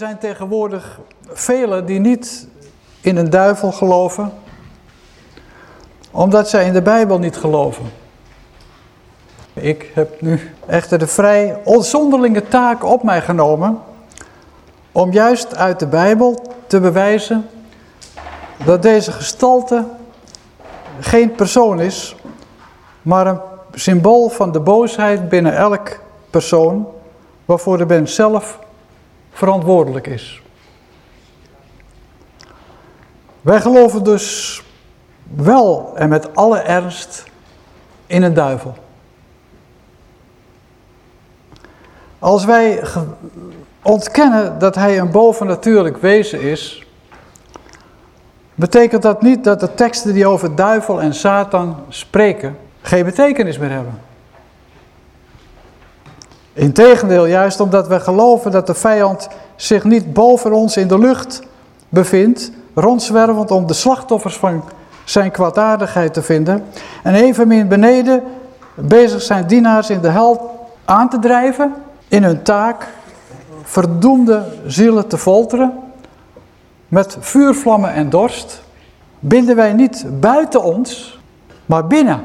Zijn tegenwoordig velen die niet in een duivel geloven, omdat zij in de Bijbel niet geloven. Ik heb nu echter de vrij onzonderlinge taak op mij genomen om juist uit de Bijbel te bewijzen dat deze gestalte geen persoon is, maar een symbool van de boosheid binnen elk persoon, waarvoor de mens zelf verantwoordelijk is. Wij geloven dus wel en met alle ernst in een duivel. Als wij ontkennen dat hij een bovennatuurlijk wezen is, betekent dat niet dat de teksten die over duivel en Satan spreken geen betekenis meer hebben. Integendeel, juist omdat we geloven dat de vijand zich niet boven ons in de lucht bevindt, rondzwervend om de slachtoffers van zijn kwaadaardigheid te vinden, en evenmin beneden bezig zijn dienaars in de hel aan te drijven in hun taak verdoemde zielen te folteren met vuurvlammen en dorst, binden wij niet buiten ons, maar binnen.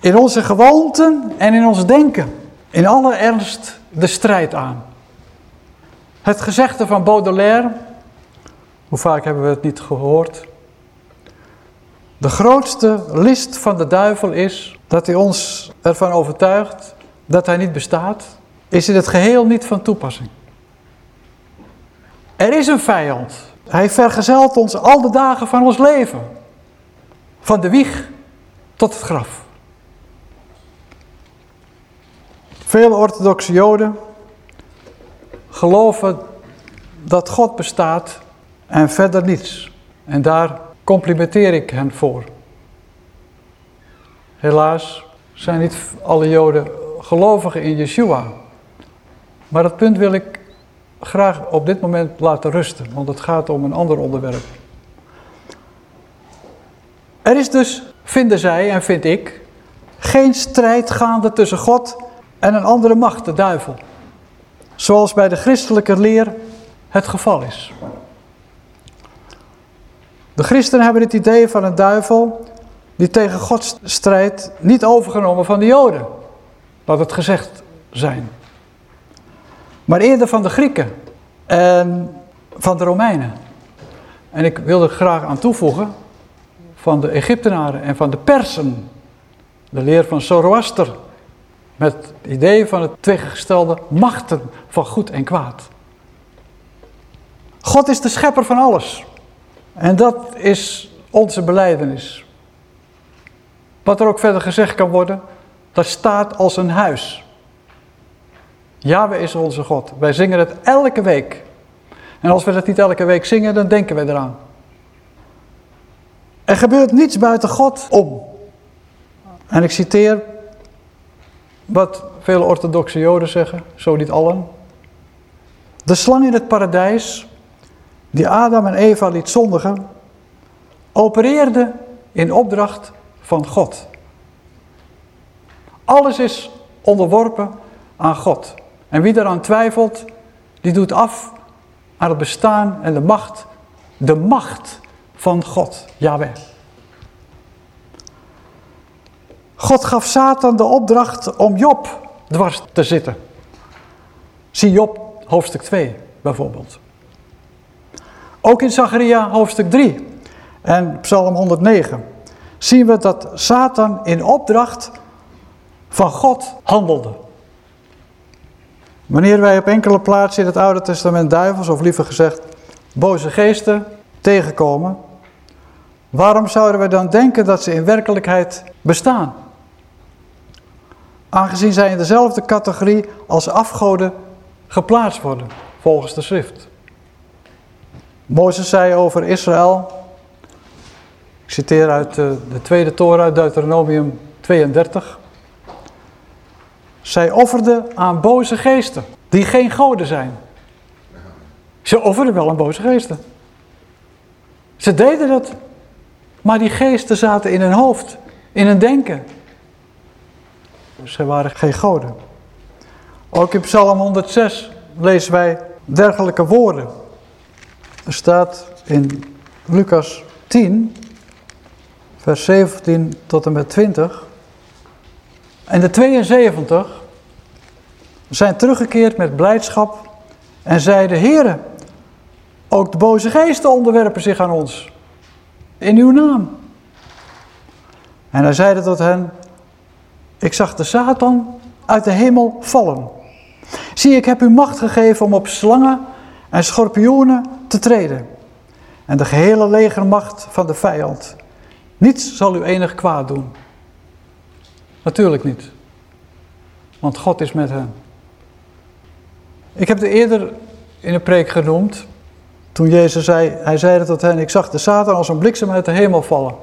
In onze gewoonten en in ons denken. In alle ernst de strijd aan. Het gezegde van Baudelaire, hoe vaak hebben we het niet gehoord? De grootste list van de duivel is dat hij ons ervan overtuigt dat hij niet bestaat, is in het geheel niet van toepassing. Er is een vijand. Hij vergezelt ons al de dagen van ons leven. Van de wieg tot het graf. Veel orthodoxe joden geloven dat God bestaat en verder niets. En daar complimenteer ik hen voor. Helaas zijn niet alle joden gelovigen in Yeshua. Maar dat punt wil ik graag op dit moment laten rusten, want het gaat om een ander onderwerp. Er is dus, vinden zij en vind ik, geen strijd gaande tussen God en een andere macht, de duivel. Zoals bij de christelijke leer het geval is. De christenen hebben het idee van een duivel die tegen God strijdt niet overgenomen van de joden. Laat het gezegd zijn maar eerder van de Grieken en van de Romeinen. En ik wil er graag aan toevoegen van de Egyptenaren en van de Persen. De leer van Zoroaster met het idee van het tegengestelde machten van goed en kwaad. God is de schepper van alles. En dat is onze beleidenis. Wat er ook verder gezegd kan worden, dat staat als een huis. Yahweh is onze God. Wij zingen het elke week. En als we dat niet elke week zingen, dan denken we eraan. Er gebeurt niets buiten God om. En ik citeer wat vele orthodoxe joden zeggen, zo niet allen. De slang in het paradijs, die Adam en Eva liet zondigen, opereerde in opdracht van God. Alles is onderworpen aan God. En wie daaraan twijfelt, die doet af aan het bestaan en de macht, de macht van God, Yahweh. God gaf Satan de opdracht om Job dwars te zitten. Zie Job hoofdstuk 2 bijvoorbeeld. Ook in Zacharia hoofdstuk 3 en Psalm 109 zien we dat Satan in opdracht van God handelde. Wanneer wij op enkele plaatsen in het Oude Testament duivels, of liever gezegd boze geesten, tegenkomen, waarom zouden we dan denken dat ze in werkelijkheid bestaan? Aangezien zij in dezelfde categorie als afgoden geplaatst worden, volgens de schrift. Mozes zei over Israël, ik citeer uit de, de tweede Torah, Deuteronomium 32, zij offerden aan boze geesten, die geen goden zijn. Ze offerden wel aan boze geesten. Ze deden dat, maar die geesten zaten in hun hoofd, in hun denken. Ze waren geen goden. Ook in Psalm 106 lezen wij, dergelijke woorden. Er staat in Lucas 10, vers 17 tot en met 20. En de 72 zijn teruggekeerd met blijdschap en zeiden, Heere, ook de boze geesten onderwerpen zich aan ons, in uw naam. En hij zeide tot hen, ik zag de Satan uit de hemel vallen. Zie, ik heb u macht gegeven om op slangen en schorpioenen te treden. En de gehele legermacht van de vijand. Niets zal u enig kwaad doen. Natuurlijk niet. Want God is met hen. Ik heb het eerder in een preek genoemd. Toen Jezus zei, hij zeide tot hen, ik zag de Satan als een bliksem uit de hemel vallen.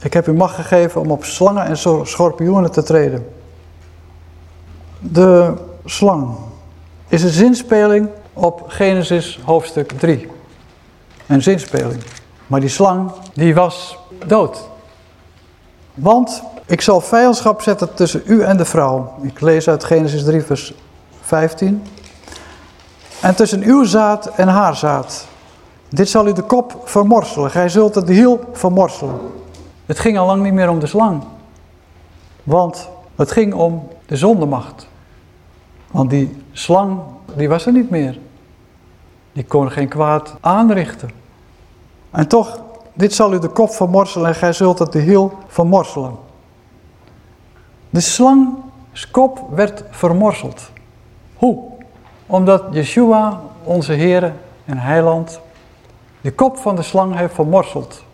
Ik heb u macht gegeven om op slangen en schorpioenen te treden. De slang is een zinspeling op Genesis hoofdstuk 3. Een zinspeling. Maar die slang, die was dood. Want ik zal vijandschap zetten tussen u en de vrouw. Ik lees uit Genesis 3 vers 15. En tussen uw zaad en haar zaad. Dit zal u de kop vermorselen. Gij zult het hiel vermorselen. Het ging al lang niet meer om de slang. Want het ging om de zondemacht. Want die slang, die was er niet meer. Die kon geen kwaad aanrichten. En toch, dit zal u de kop vermorselen en gij zult het de hiel vermorselen. De slang's kop werd vermorseld. Hoe? Omdat Yeshua, onze Heer en Heiland, de kop van de slang heeft vermorseld.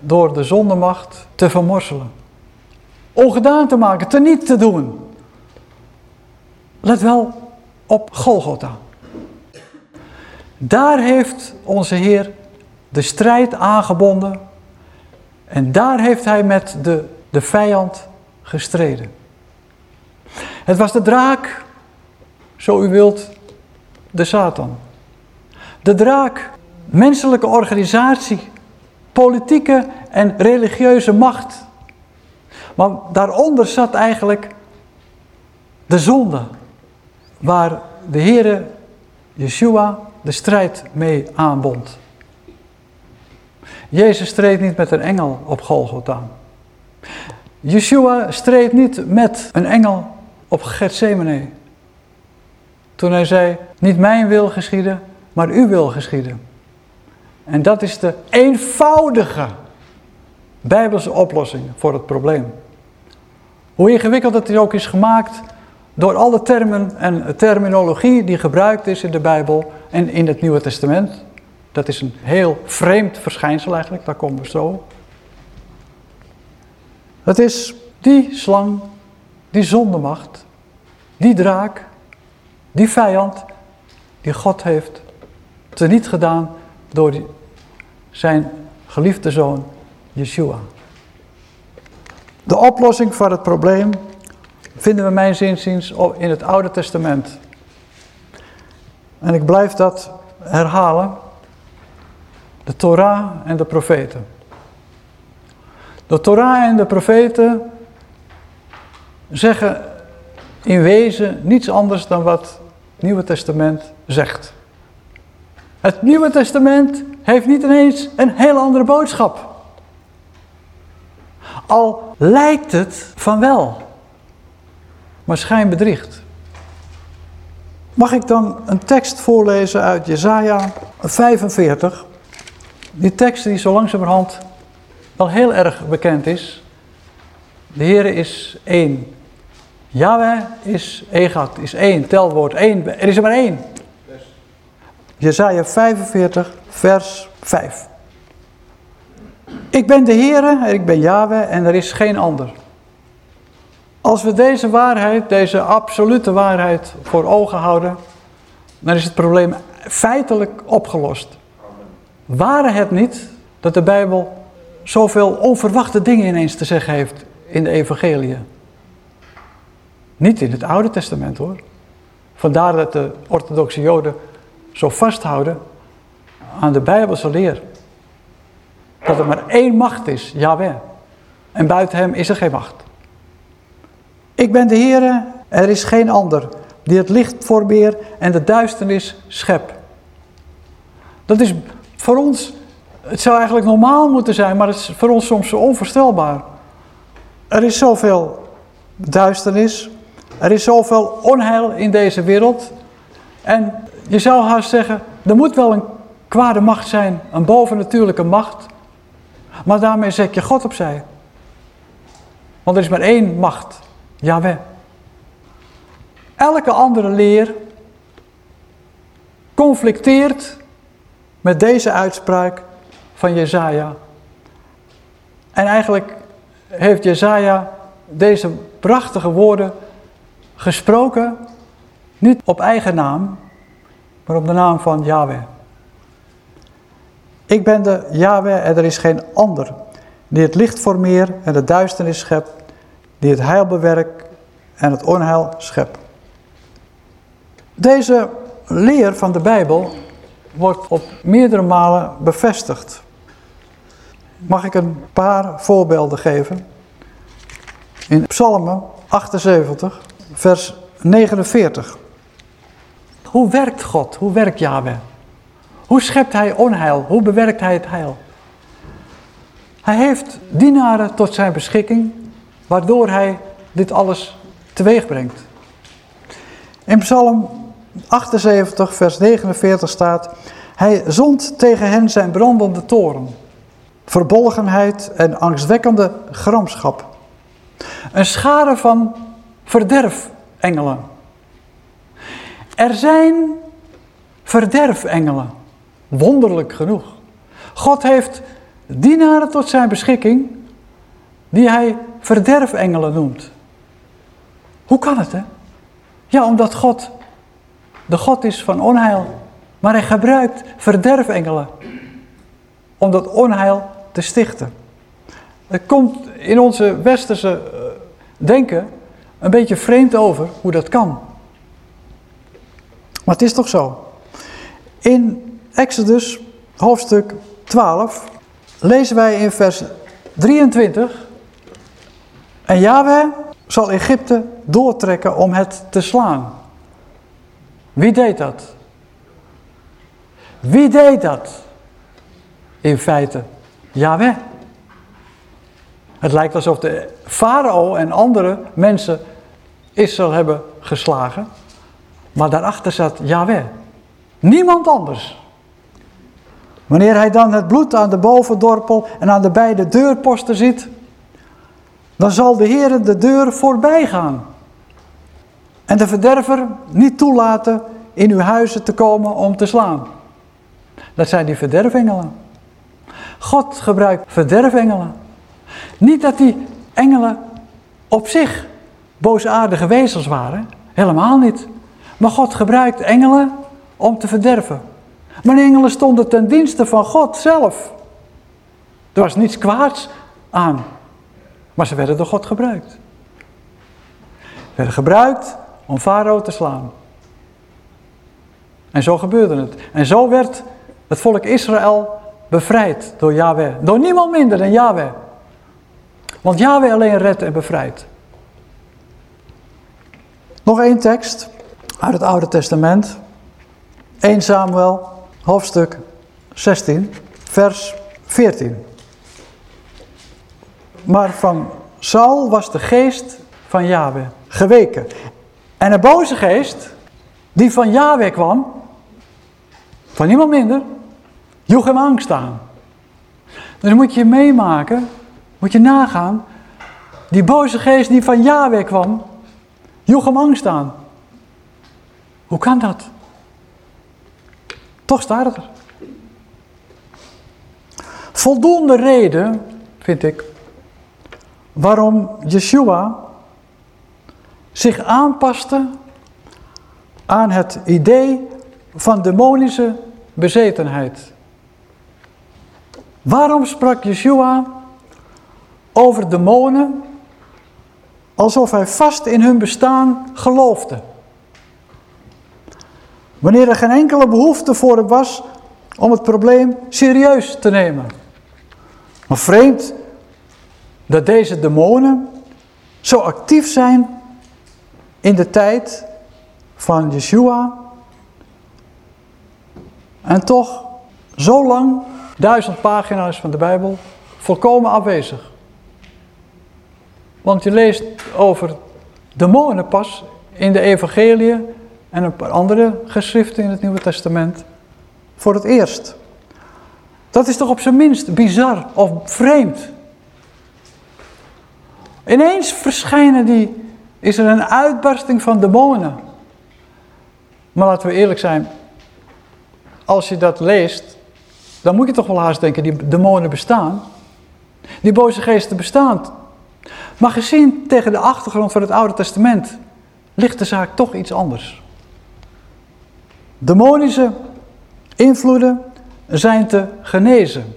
Door de zondemacht te vermorselen. Ongedaan te maken, te niet te doen. Let wel op Golgotha. Daar heeft onze Heer de strijd aangebonden. En daar heeft hij met de, de vijand gestreden. Het was de draak, zo u wilt, de Satan. De draak, menselijke organisatie, politieke en religieuze macht. Maar daaronder zat eigenlijk de zonde, waar de Heere Yeshua de strijd mee aanbond. Jezus streed niet met een engel op Golgotha. Yeshua streed niet met een engel op Gethsemane. Toen hij zei, niet mijn wil geschieden, maar uw wil geschieden. En dat is de eenvoudige Bijbelse oplossing voor het probleem. Hoe ingewikkeld het ook is gemaakt door alle termen en terminologie die gebruikt is in de Bijbel en in het Nieuwe Testament. Dat is een heel vreemd verschijnsel eigenlijk, daar komen we zo. Het is die slang, die zondemacht, die draak, die vijand, die God heeft teniet gedaan door zijn geliefde zoon Yeshua. De oplossing voor het probleem vinden we mijn zinziens in het Oude Testament. En ik blijf dat herhalen. De Torah en de profeten. De Torah en de profeten zeggen in wezen niets anders dan wat het Nieuwe Testament zegt. Het Nieuwe Testament heeft niet ineens een heel andere boodschap. Al lijkt het van wel, maar schijn bedriegt. Mag ik dan een tekst voorlezen uit Jesaja 45? Die tekst die zo langzamerhand wel heel erg bekend is. De Heere is één. Yahweh is Egat, is één, telwoord één. Er is er maar één. Jezaja 45, vers 5. Ik ben de Heere en ik ben Yahweh en er is geen ander. Als we deze waarheid, deze absolute waarheid voor ogen houden, dan is het probleem feitelijk opgelost. Waren het niet dat de Bijbel zoveel onverwachte dingen ineens te zeggen heeft in de evangelie? Niet in het Oude Testament hoor. Vandaar dat de orthodoxe joden zo vasthouden aan de Bijbelse leer. Dat er maar één macht is, Yahweh. En buiten hem is er geen macht. Ik ben de Heere, er is geen ander. die het licht formeert en de duisternis schept. Dat is voor ons, het zou eigenlijk normaal moeten zijn, maar het is voor ons soms onvoorstelbaar. Er is zoveel duisternis, er is zoveel onheil in deze wereld. En je zou haast zeggen, er moet wel een kwade macht zijn, een bovennatuurlijke macht. Maar daarmee zet je God opzij. Want er is maar één macht, Yahweh. Elke andere leer conflicteert met deze uitspraak van Jezaja. En eigenlijk heeft Jezaja deze prachtige woorden gesproken, niet op eigen naam, maar op de naam van Yahweh. Ik ben de Yahweh en er is geen ander, die het licht formeert en de duisternis schept, die het heil bewerkt en het onheil schept. Deze leer van de Bijbel wordt op meerdere malen bevestigd. Mag ik een paar voorbeelden geven? In Psalmen 78, vers 49. Hoe werkt God? Hoe werkt Yahweh? Hoe schept hij onheil? Hoe bewerkt hij het heil? Hij heeft dienaren tot zijn beschikking, waardoor hij dit alles teweeg brengt. In Psalm 78, vers 49 staat, hij zond tegen hen zijn brandende toren, verbolgenheid en angstwekkende gramschap. Een schare van verderfengelen. Er zijn verderfengelen, wonderlijk genoeg. God heeft dienaren tot zijn beschikking, die hij verderfengelen noemt. Hoe kan het, hè? Ja, omdat God de God is van onheil. Maar hij gebruikt verderfengelen om dat onheil te stichten. Het komt in onze westerse eh, denken een beetje vreemd over hoe dat kan. Maar het is toch zo. In Exodus hoofdstuk 12 lezen wij in vers 23. En Yahweh zal Egypte doortrekken om het te slaan. Wie deed dat? Wie deed dat? In feite, Yahweh. Het lijkt alsof de farao en andere mensen Israël hebben geslagen. Maar daarachter zat Yahweh. Niemand anders. Wanneer hij dan het bloed aan de bovendorpel en aan de beide deurposten ziet, dan zal de Heer de deur voorbij gaan. En de verderver niet toelaten in uw huizen te komen om te slaan. Dat zijn die verderfengelen. God gebruikt verderfengelen. Niet dat die engelen op zich boosaardige wezens waren. Helemaal niet. Maar God gebruikt engelen om te verderven. Maar engelen stonden ten dienste van God zelf. Er was niets kwaads aan. Maar ze werden door God gebruikt. Ze werden gebruikt om Farao te slaan. En zo gebeurde het. En zo werd het volk Israël bevrijd door Yahweh. Door niemand minder dan Yahweh. Want Yahweh alleen redt en bevrijdt. Nog één tekst uit het Oude Testament. 1 Samuel, hoofdstuk 16, vers 14. Maar van Saul was de geest van Yahweh geweken. En een boze geest, die van Yahweh kwam, van niemand minder, joeg hem angst aan. Dus moet je meemaken, moet je nagaan, die boze geest die van Yahweh kwam, joeg hem angst aan. Hoe kan dat? Toch staat het er. Voldoende reden, vind ik, waarom Yeshua zich aanpaste aan het idee van demonische bezetenheid. Waarom sprak Yeshua over demonen alsof hij vast in hun bestaan geloofde? Wanneer er geen enkele behoefte voor was om het probleem serieus te nemen. Maar vreemd dat deze demonen zo actief zijn in de tijd van Yeshua. En toch, zo lang, duizend pagina's van de Bijbel, volkomen afwezig. Want je leest over demonen pas in de evangelie en een paar andere geschriften in het Nieuwe Testament voor het eerst. Dat is toch op zijn minst bizar of vreemd. Ineens verschijnen die, is er een uitbarsting van demonen. Maar laten we eerlijk zijn, als je dat leest, dan moet je toch wel haast denken, die demonen bestaan. Die boze geesten bestaan. Maar gezien tegen de achtergrond van het Oude Testament, ligt de zaak toch iets anders. Demonische invloeden zijn te genezen.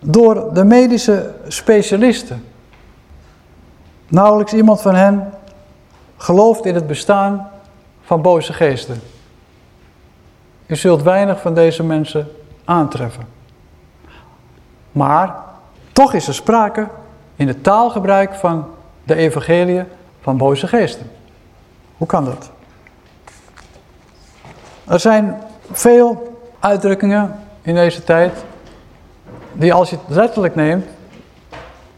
Door de medische specialisten. Nauwelijks iemand van hen gelooft in het bestaan van boze geesten. Je zult weinig van deze mensen aantreffen. Maar toch is er sprake in het taalgebruik van de evangelie van boze geesten. Hoe kan dat? Er zijn veel uitdrukkingen in deze tijd die als je het letterlijk neemt,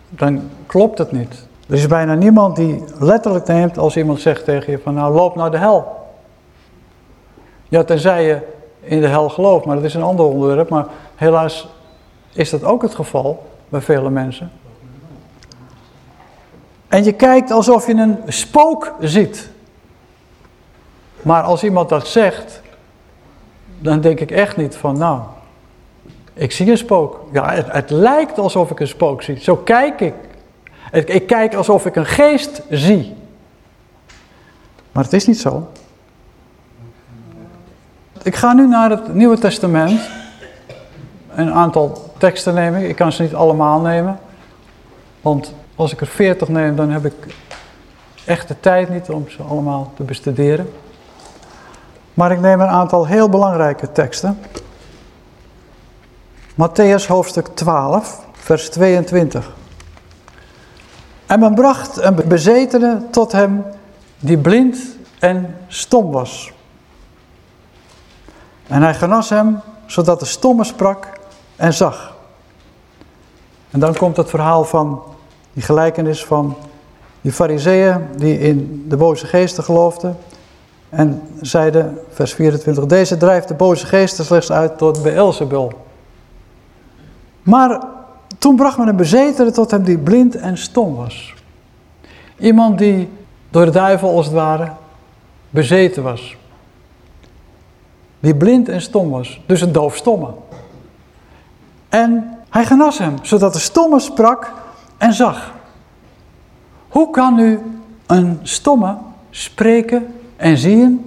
dan klopt het niet. Er is bijna niemand die letterlijk neemt als iemand zegt tegen je van nou loop naar de hel. Ja, tenzij je in de hel gelooft, maar dat is een ander onderwerp. Maar helaas is dat ook het geval bij vele mensen. En je kijkt alsof je een spook ziet. Maar als iemand dat zegt, dan denk ik echt niet van nou, ik zie een spook. Ja, het, het lijkt alsof ik een spook zie. Zo kijk ik. Ik, ik kijk alsof ik een geest zie. Maar het is niet zo. Ik ga nu naar het Nieuwe Testament. Een aantal teksten nemen. Ik kan ze niet allemaal nemen. Want als ik er veertig neem, dan heb ik echt de tijd niet om ze allemaal te bestuderen. Maar ik neem een aantal heel belangrijke teksten. Matthäus hoofdstuk 12, vers 22. En men bracht een bezetene tot hem die blind en stom was. En hij genas hem, zodat de stomme sprak en zag. En dan komt het verhaal van die gelijkenis van die fariseeën die in de boze geesten geloofden. En zeiden, vers 24, deze drijft de boze geesten slechts uit tot Beelzebul. Maar toen bracht men een bezetene tot hem die blind en stom was. Iemand die door de duivel als het ware bezeten was. Die blind en stom was, dus een doofstomme. En hij genas hem, zodat de stomme sprak en zag. Hoe kan nu een stomme spreken en zien?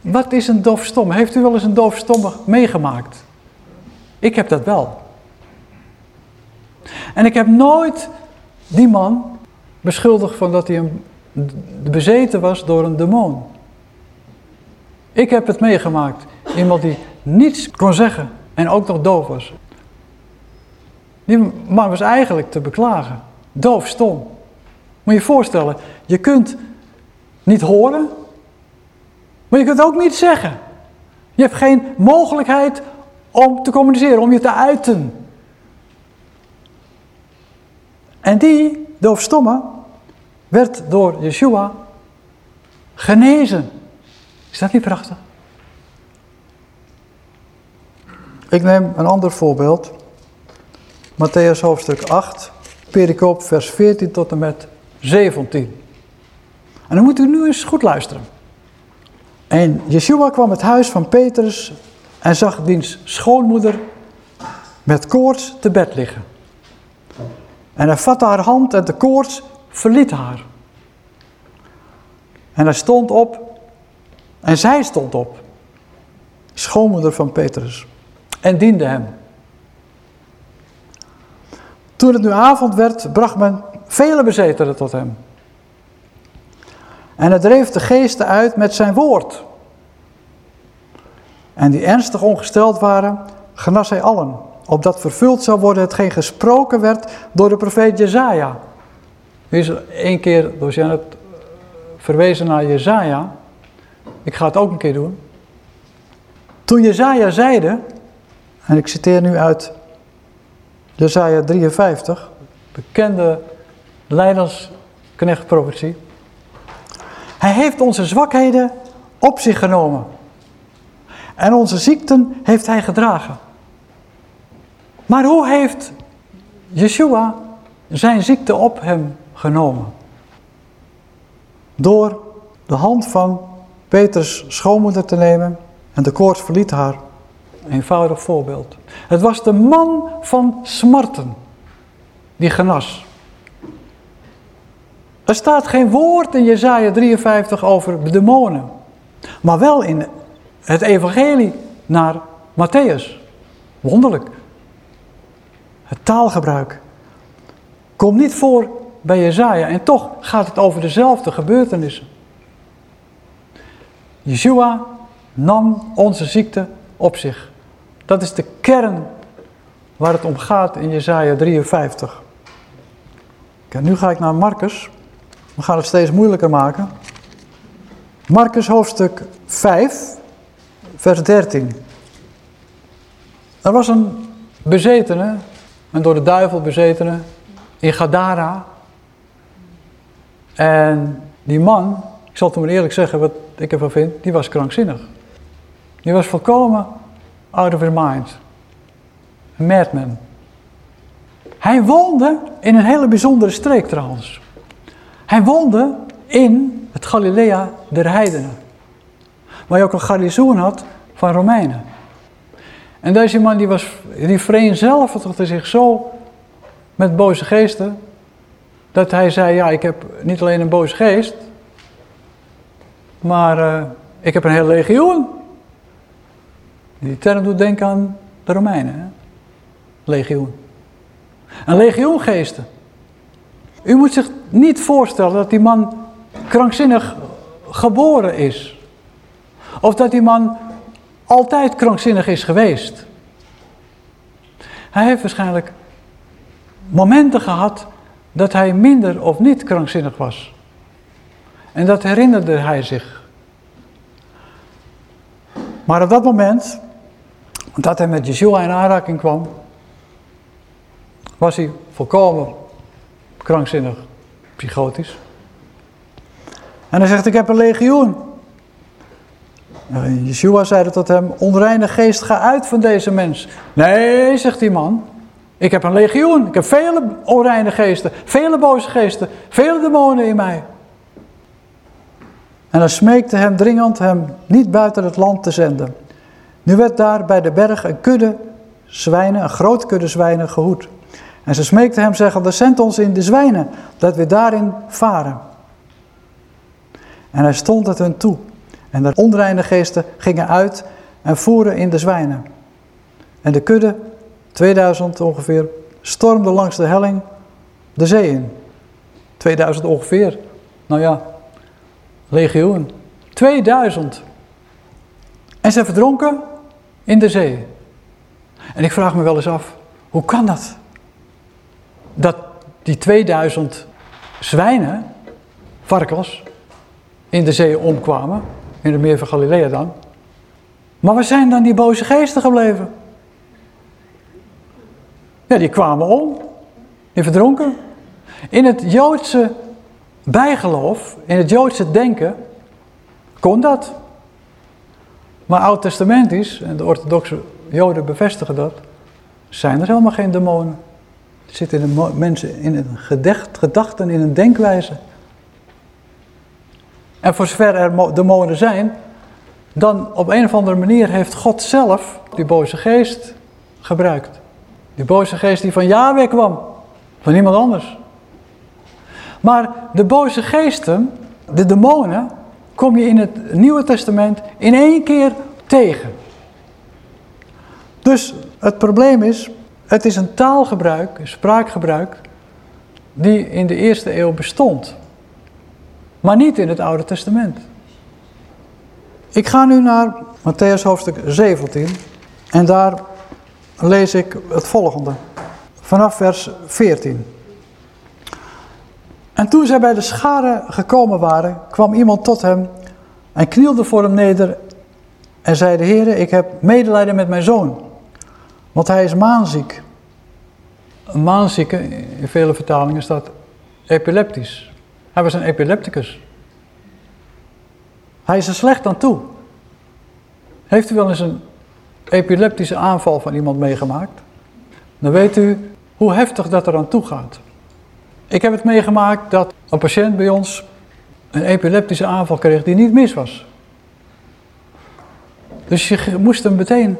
Wat is een doofstomme? Heeft u wel eens een doofstomme meegemaakt? Ik heb dat wel. En ik heb nooit die man beschuldigd van dat hij een, bezeten was door een demon. Ik heb het meegemaakt. Iemand die niets kon zeggen en ook nog doof was. Die man was eigenlijk te beklagen. Doof, stom. Moet je je voorstellen, je kunt niet horen, maar je kunt ook niet zeggen. Je hebt geen mogelijkheid om te communiceren, om je te uiten. En die doofstomme werd door Yeshua genezen. Is dat niet prachtig? Ik neem een ander voorbeeld. Matthäus hoofdstuk 8, perikoop vers 14 tot en met 17. En dan moet u nu eens goed luisteren. En Yeshua kwam het huis van Petrus en zag diens schoonmoeder met koorts te bed liggen. En hij vatte haar hand en de koorts verliet haar. En hij stond op en zij stond op, schoonmoeder van Petrus, en diende hem. Toen het nu avond werd, bracht men vele bezetenen tot hem. En hij dreef de geesten uit met zijn woord. En die ernstig ongesteld waren, genas hij allen. Opdat vervuld zou worden hetgeen gesproken werd door de profeet Jezaja. Die is één keer door Janet verwezen naar Jezaja. Ik ga het ook een keer doen. Toen Jezaja zeide, en ik citeer nu uit Jezaja 53, bekende leidersknechtprofetie. Hij heeft onze zwakheden op zich genomen. En onze ziekten heeft hij gedragen. Maar hoe heeft Yeshua zijn ziekte op hem genomen? Door de hand van Peters schoonmoeder te nemen en de koorts verliet haar. Eenvoudig voorbeeld. Het was de man van smarten die genas. Er staat geen woord in Jesaja 53 over demonen. Maar wel in het evangelie naar Matthäus. Wonderlijk. Het taalgebruik komt niet voor bij Jezaja en toch gaat het over dezelfde gebeurtenissen. Yeshua nam onze ziekte op zich. Dat is de kern waar het om gaat in Jezaja 53. En nu ga ik naar Marcus. We gaan het steeds moeilijker maken. Marcus hoofdstuk 5, vers 13. Er was een bezetene, een door de duivel bezetene, in Gadara. En die man, ik zal het maar eerlijk zeggen wat ik ervan vind, die was krankzinnig. Die was volkomen out of his mind. Een madman. Hij woonde in een hele bijzondere streek trouwens. Hij woonde in het Galilea der heidenen. Waar je ook een garnizoen had van Romeinen. En deze man die was, die vereenzelvigde zich zo met boze geesten. Dat hij zei, ja ik heb niet alleen een boze geest. Maar uh, ik heb een hele legioen. Die term doet denken aan de Romeinen. Hè? Legioen. Een legioen geesten. U moet zich niet voorstellen dat die man krankzinnig geboren is. Of dat die man altijd krankzinnig is geweest. Hij heeft waarschijnlijk momenten gehad dat hij minder of niet krankzinnig was. En dat herinnerde hij zich. Maar op dat moment dat hij met Yeshua in aanraking kwam, was hij volkomen krankzinnig, psychotisch. En hij zegt, ik heb een legioen. En Yeshua zeide tot hem, onreine geest, ga uit van deze mens. Nee, zegt die man, ik heb een legioen. Ik heb vele onreine geesten, vele boze geesten, vele demonen in mij. En hij smeekte hem dringend hem niet buiten het land te zenden. Nu werd daar bij de berg een kudde zwijnen, een grote kudde zwijnen gehoed. En ze smeekte hem zeggende, zend ons in de zwijnen, dat we daarin varen. En hij stond het hun toe. En de onreine geesten gingen uit en voeren in de zwijnen. En de kudde, 2000 ongeveer, stormde langs de helling de zee in. 2000 ongeveer. Nou ja, legioen. 2000. En ze verdronken in de zee. En ik vraag me wel eens af, hoe kan dat? Dat die 2000 zwijnen, varkens, in de zee omkwamen, in de meer van Galilea dan. Maar waar zijn dan die boze geesten gebleven? Ja, die kwamen om, die verdronken. In het Joodse bijgeloof, in het Joodse denken, kon dat. Maar oud-testamentisch, en de orthodoxe joden bevestigen dat, zijn er helemaal geen demonen. Het zit in de mensen in een gedacht, gedachten, in een denkwijze. En voor zover er demonen zijn, dan op een of andere manier heeft God zelf die boze geest gebruikt. Die boze geest die van Yahweh kwam, van niemand anders. Maar de boze geesten, de demonen, kom je in het Nieuwe Testament in één keer tegen. Dus het probleem is, het is een taalgebruik, een spraakgebruik, die in de eerste eeuw bestond. Maar niet in het Oude Testament. Ik ga nu naar Matthäus hoofdstuk 17 en daar lees ik het volgende. Vanaf vers 14. En toen zij bij de schare gekomen waren, kwam iemand tot hem en knielde voor hem neder en zei de Heer, ik heb medelijden met mijn zoon, want hij is maanziek. Een maanzieke, in vele vertalingen staat epileptisch. Hij was een epilepticus. Hij is er slecht aan toe. Heeft u wel eens een epileptische aanval van iemand meegemaakt? Dan weet u hoe heftig dat er aan toe gaat. Ik heb het meegemaakt dat een patiënt bij ons een epileptische aanval kreeg die niet mis was. Dus je moest hem meteen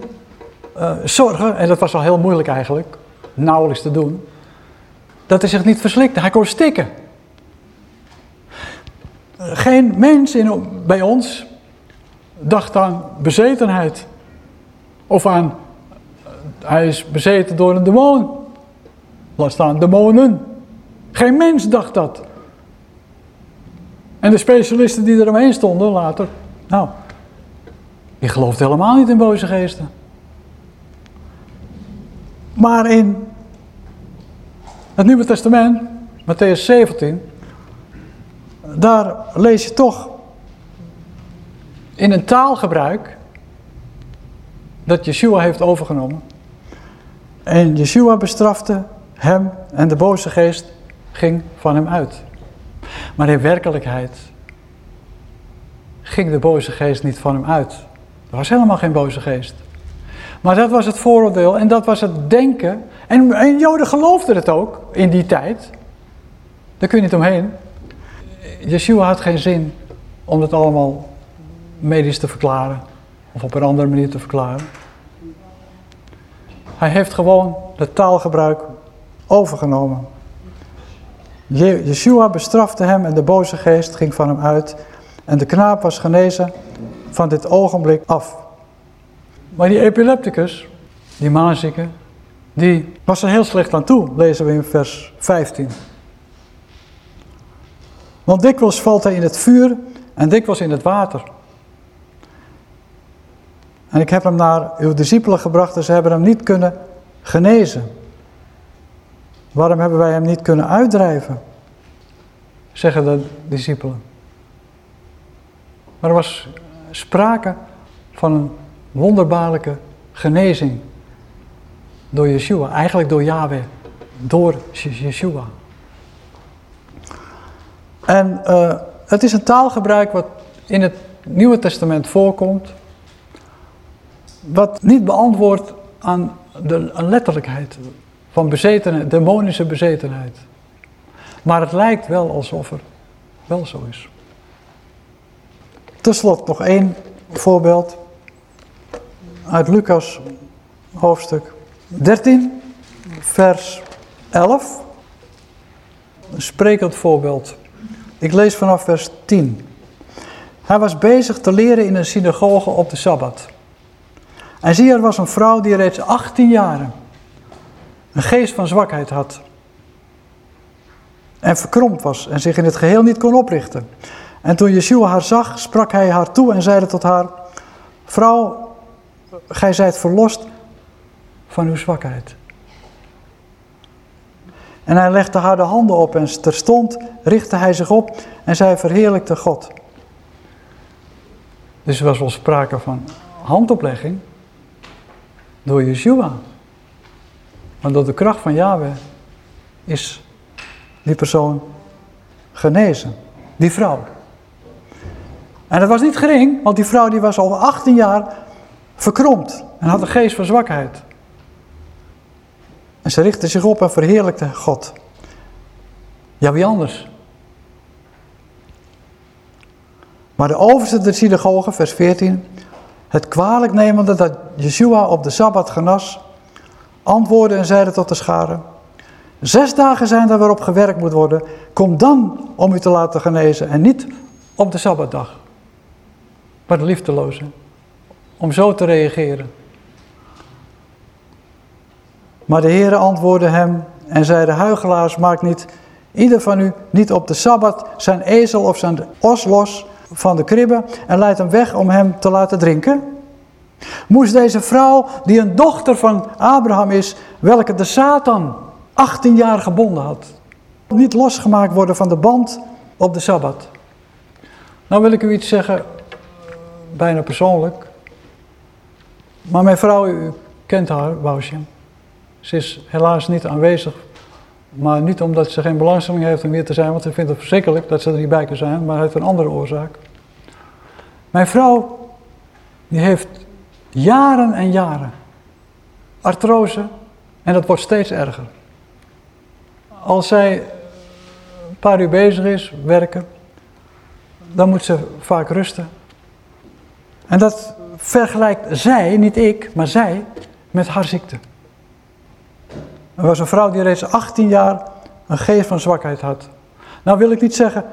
uh, zorgen, en dat was al heel moeilijk eigenlijk, nauwelijks te doen, dat hij zich niet verslikte. Hij kon stikken. Geen mens in, bij ons dacht aan bezetenheid. Of aan, hij is bezeten door een demon. Laat staan demonen. Geen mens dacht dat. En de specialisten die eromheen stonden later, nou, die geloofden helemaal niet in boze geesten. Maar in het Nieuwe Testament, Matthäus 17, daar lees je toch in een taalgebruik dat Yeshua heeft overgenomen. En Yeshua bestrafte hem en de boze geest ging van hem uit. Maar in werkelijkheid ging de boze geest niet van hem uit. Er was helemaal geen boze geest. Maar dat was het vooroordeel en dat was het denken. En, en Joden geloofden het ook in die tijd. Daar kun je niet omheen. Yeshua had geen zin om het allemaal medisch te verklaren. Of op een andere manier te verklaren. Hij heeft gewoon het taalgebruik overgenomen. Yeshua bestrafte hem en de boze geest ging van hem uit. En de knaap was genezen van dit ogenblik af. Maar die epilepticus, die maanzieke, die was er heel slecht aan toe, lezen we in vers 15. Want dikwijls valt hij in het vuur en dikwijls in het water. En ik heb hem naar uw discipelen gebracht en ze hebben hem niet kunnen genezen. Waarom hebben wij hem niet kunnen uitdrijven? Zeggen de discipelen. Maar er was sprake van een wonderbaarlijke genezing door Yeshua. Eigenlijk door Yahweh. Door Yeshua. En uh, het is een taalgebruik wat in het Nieuwe Testament voorkomt. Wat niet beantwoordt aan de letterlijkheid van bezetenheid, demonische bezetenheid. Maar het lijkt wel alsof er wel zo is. Ten slot nog één voorbeeld uit Lucas hoofdstuk 13, vers 11. Een sprekend voorbeeld. Ik lees vanaf vers 10. Hij was bezig te leren in een synagoge op de Sabbat. En zie, er was een vrouw die reeds 18 jaren een geest van zwakheid had. En verkromd was en zich in het geheel niet kon oprichten. En toen Yeshua haar zag, sprak hij haar toe en zeide tot haar, Vrouw, gij zijt verlost van uw zwakheid. En hij legde haar de handen op en terstond richtte hij zich op en zij verheerlijkte God. Dus er was wel sprake van handoplegging door Yeshua. Maar door de kracht van Yahweh is die persoon genezen. Die vrouw. En dat was niet gering, want die vrouw die was al 18 jaar verkromd en had een geest van zwakheid. En ze richtte zich op en verheerlijkte God. Ja, wie anders? Maar de overste der synagoge, vers 14, het kwalijk nemende dat Yeshua op de Sabbat genas, antwoordde en zeide tot de schare, zes dagen zijn er waarop gewerkt moet worden, kom dan om u te laten genezen en niet op de Sabbatdag. Wat liefdeloze, om zo te reageren. Maar de Heere antwoordde hem en zei, de huigelaars maakt niet ieder van u niet op de Sabbat zijn ezel of zijn os los van de kribbe en leidt hem weg om hem te laten drinken? Moest deze vrouw, die een dochter van Abraham is, welke de Satan 18 jaar gebonden had, niet losgemaakt worden van de band op de Sabbat. Nou wil ik u iets zeggen, bijna persoonlijk. Maar mijn vrouw, u kent haar, Wousje. Ze is helaas niet aanwezig. Maar niet omdat ze geen belangstelling heeft om hier te zijn, want ze vindt het verschrikkelijk dat ze er niet bij kan zijn, maar heeft een andere oorzaak. Mijn vrouw, die heeft jaren en jaren artrose en dat wordt steeds erger. Als zij een paar uur bezig is, werken, dan moet ze vaak rusten. En dat vergelijkt zij, niet ik, maar zij, met haar ziekte. Er was een vrouw die reeds 18 jaar een geest van zwakheid had. Nou wil ik niet zeggen,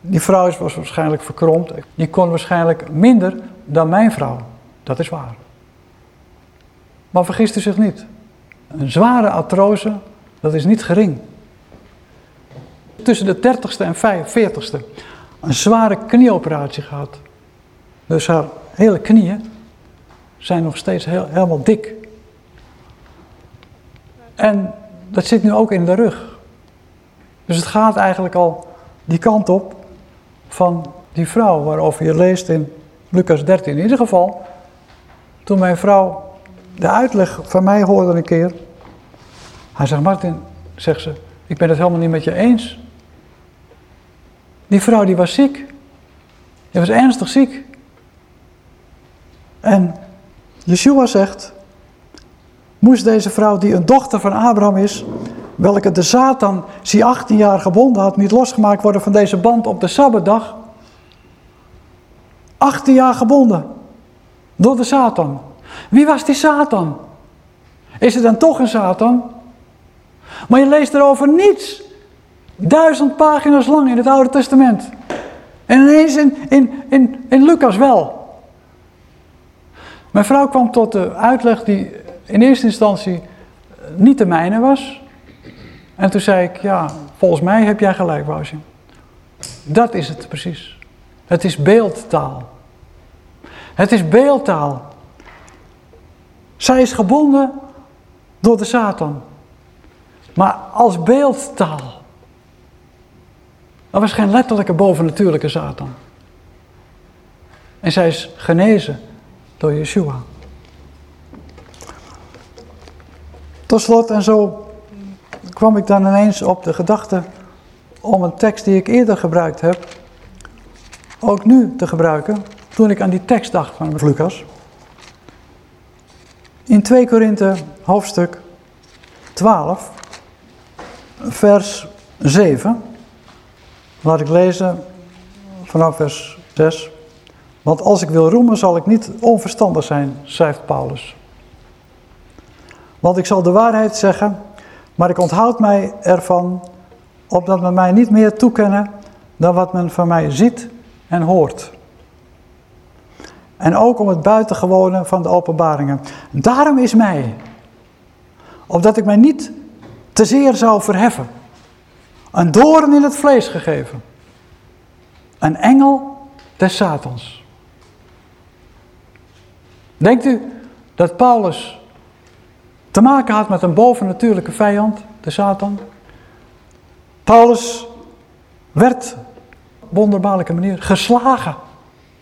die vrouw was waarschijnlijk verkromd. Die kon waarschijnlijk minder dan mijn vrouw. Dat is waar. Maar vergist u zich niet. Een zware artrose, dat is niet gering. Tussen de 30ste en 45ste een zware knieoperatie gehad. Dus haar hele knieën zijn nog steeds heel, helemaal dik. En dat zit nu ook in de rug. Dus het gaat eigenlijk al die kant op van die vrouw waarover je leest in Lucas 13. In ieder geval, toen mijn vrouw de uitleg van mij hoorde een keer. Hij zegt, Martin, zegt ze, ik ben het helemaal niet met je eens. Die vrouw die was ziek. Die was ernstig ziek. En Yeshua zegt, moest deze vrouw die een dochter van Abraham is, welke de Satan zie 18 jaar gebonden had, niet losgemaakt worden van deze band op de Sabbatdag? 18 jaar gebonden door de Satan. Wie was die Satan? Is het dan toch een Satan? Maar je leest erover niets. Duizend pagina's lang in het Oude Testament. En ineens in, in, in, in Lucas wel. Mijn vrouw kwam tot de uitleg die in eerste instantie niet de mijne was. En toen zei ik, ja, volgens mij heb jij gelijk, Wousje. Dat is het precies. Het is beeldtaal. Het is beeldtaal. Zij is gebonden door de Satan. Maar als beeldtaal. Dat was geen letterlijke bovennatuurlijke Satan. En zij is genezen door Yeshua. Tot slot en zo kwam ik dan ineens op de gedachte om een tekst die ik eerder gebruikt heb, ook nu te gebruiken, toen ik aan die tekst dacht van Lucas. In 2 Korinthe hoofdstuk 12, vers 7, laat ik lezen vanaf vers 6. Want als ik wil roemen zal ik niet onverstandig zijn, schrijft Paulus. Want ik zal de waarheid zeggen, maar ik onthoud mij ervan, opdat men mij niet meer toekennen dan wat men van mij ziet en hoort. En ook om het buitengewone van de openbaringen. Daarom is mij, opdat ik mij niet te zeer zou verheffen, een doorn in het vlees gegeven. Een engel des Satans. Denkt u dat Paulus te maken had met een bovennatuurlijke vijand, de Satan? Paulus werd op wonderbaarlijke manier geslagen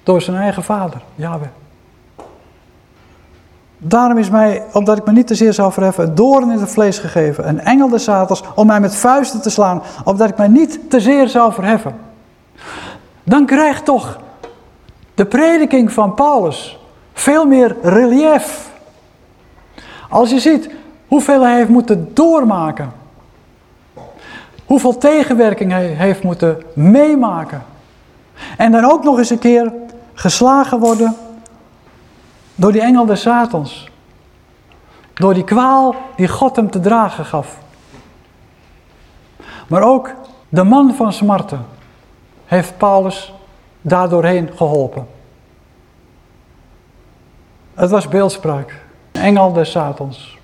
door zijn eigen vader, Yahweh. Daarom is mij, omdat ik me niet te zeer zou verheffen, een doorn in het vlees gegeven, een engel des Satans, om mij met vuisten te slaan, omdat ik mij niet te zeer zou verheffen. Dan krijgt toch de prediking van Paulus veel meer relief. Als je ziet hoeveel hij heeft moeten doormaken. Hoeveel tegenwerking hij heeft moeten meemaken. En dan ook nog eens een keer geslagen worden door die engel des Satans. Door die kwaal die God hem te dragen gaf. Maar ook de man van smarten heeft Paulus daardoorheen geholpen. Het was beeldspraak. Engel des Satans.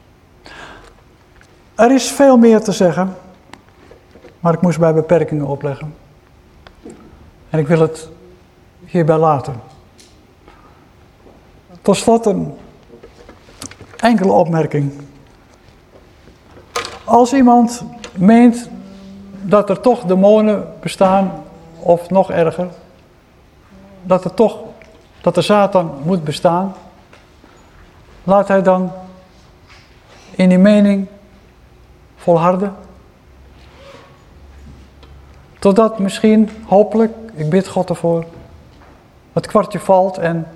Er is veel meer te zeggen, maar ik moest bij beperkingen opleggen. En ik wil het hierbij laten. Tot slot een enkele opmerking. Als iemand meent dat er toch demonen bestaan, of nog erger, dat er toch, dat de Satan moet bestaan, laat hij dan in die mening volharden. Totdat misschien, hopelijk, ik bid God ervoor, het kwartje valt en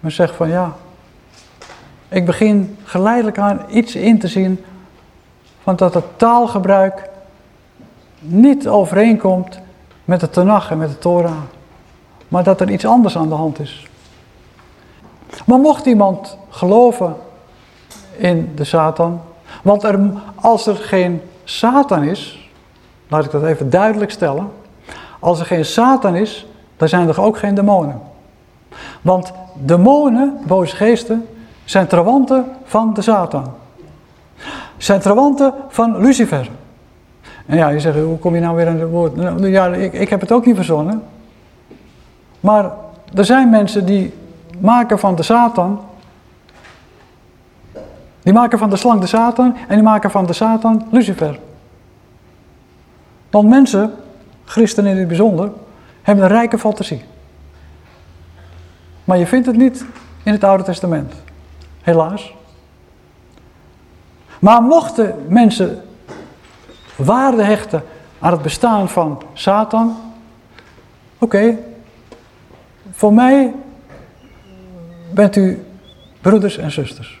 men zegt van ja, ik begin geleidelijk aan iets in te zien van dat het taalgebruik niet overeenkomt met de Tanach en met de Torah. Maar dat er iets anders aan de hand is. Maar mocht iemand geloven in de Satan, want er, als er geen Satan is, laat ik dat even duidelijk stellen, als er geen Satan is, dan zijn er ook geen demonen. Want demonen, boze geesten, zijn trawanten van de Satan. Zijn trawanten van Lucifer. En ja, je zegt, hoe kom je nou weer aan het woord? Nou, ja, ik, ik heb het ook niet verzonnen. Maar er zijn mensen die maken van de Satan... Die maken van de slang de Satan en die maken van de Satan Lucifer. Want mensen, christenen in het bijzonder, hebben een rijke fantasie. Maar je vindt het niet in het Oude Testament. Helaas. Maar mochten mensen waarde hechten aan het bestaan van Satan. Oké, voor mij bent u broeders en zusters.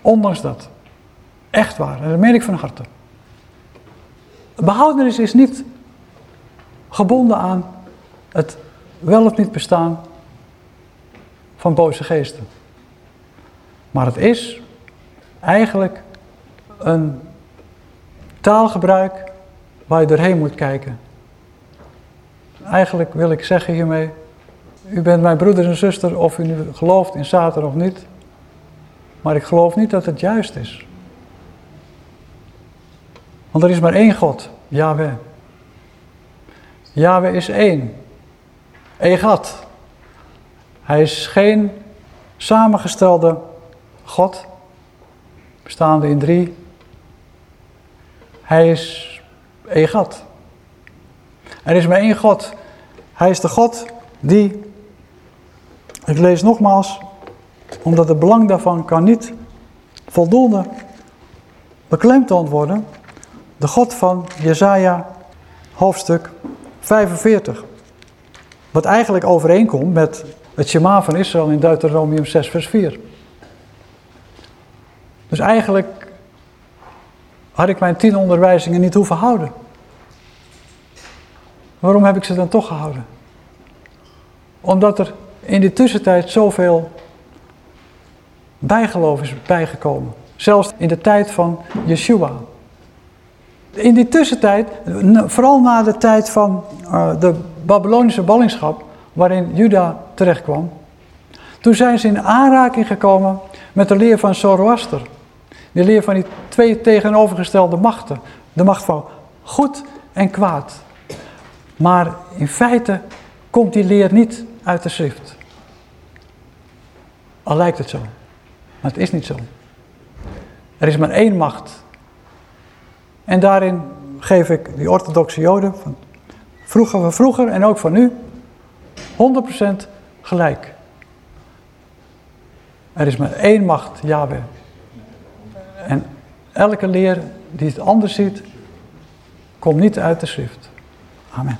Ondanks dat. Echt waar, en dat meen ik van harte. Behoudenis is niet gebonden aan het wel of niet bestaan van boze geesten. Maar het is eigenlijk een taalgebruik waar je doorheen moet kijken. Eigenlijk wil ik zeggen hiermee, u bent mijn broeder en zuster of u nu gelooft in Satan of niet. Maar ik geloof niet dat het juist is. Want er is maar één God, Yahweh. Yahweh is één. Egat. Hij is geen samengestelde God, bestaande in drie hij is Egat. Er is maar één God. Hij is de God die, ik lees nogmaals, omdat het belang daarvan kan niet voldoende beklemtoond worden, de God van Jezaja hoofdstuk 45. Wat eigenlijk overeenkomt met het Shema van Israël in Deuteronomium 6 vers 4. Dus eigenlijk had ik mijn tien onderwijzingen niet hoeven houden. Waarom heb ik ze dan toch gehouden? Omdat er in die tussentijd zoveel bijgeloof is bijgekomen. Zelfs in de tijd van Yeshua. In die tussentijd, vooral na de tijd van uh, de Babylonische ballingschap, waarin Juda terechtkwam, toen zijn ze in aanraking gekomen met de leer van Zoroaster. De leer van die twee tegenovergestelde machten. De macht van goed en kwaad. Maar in feite komt die leer niet uit de schrift. Al lijkt het zo. Maar het is niet zo. Er is maar één macht. En daarin geef ik die orthodoxe joden van vroeger van vroeger en ook van nu 100% gelijk. Er is maar één macht, Yahweh. En elke leer die het anders ziet, komt niet uit de schrift. Amen.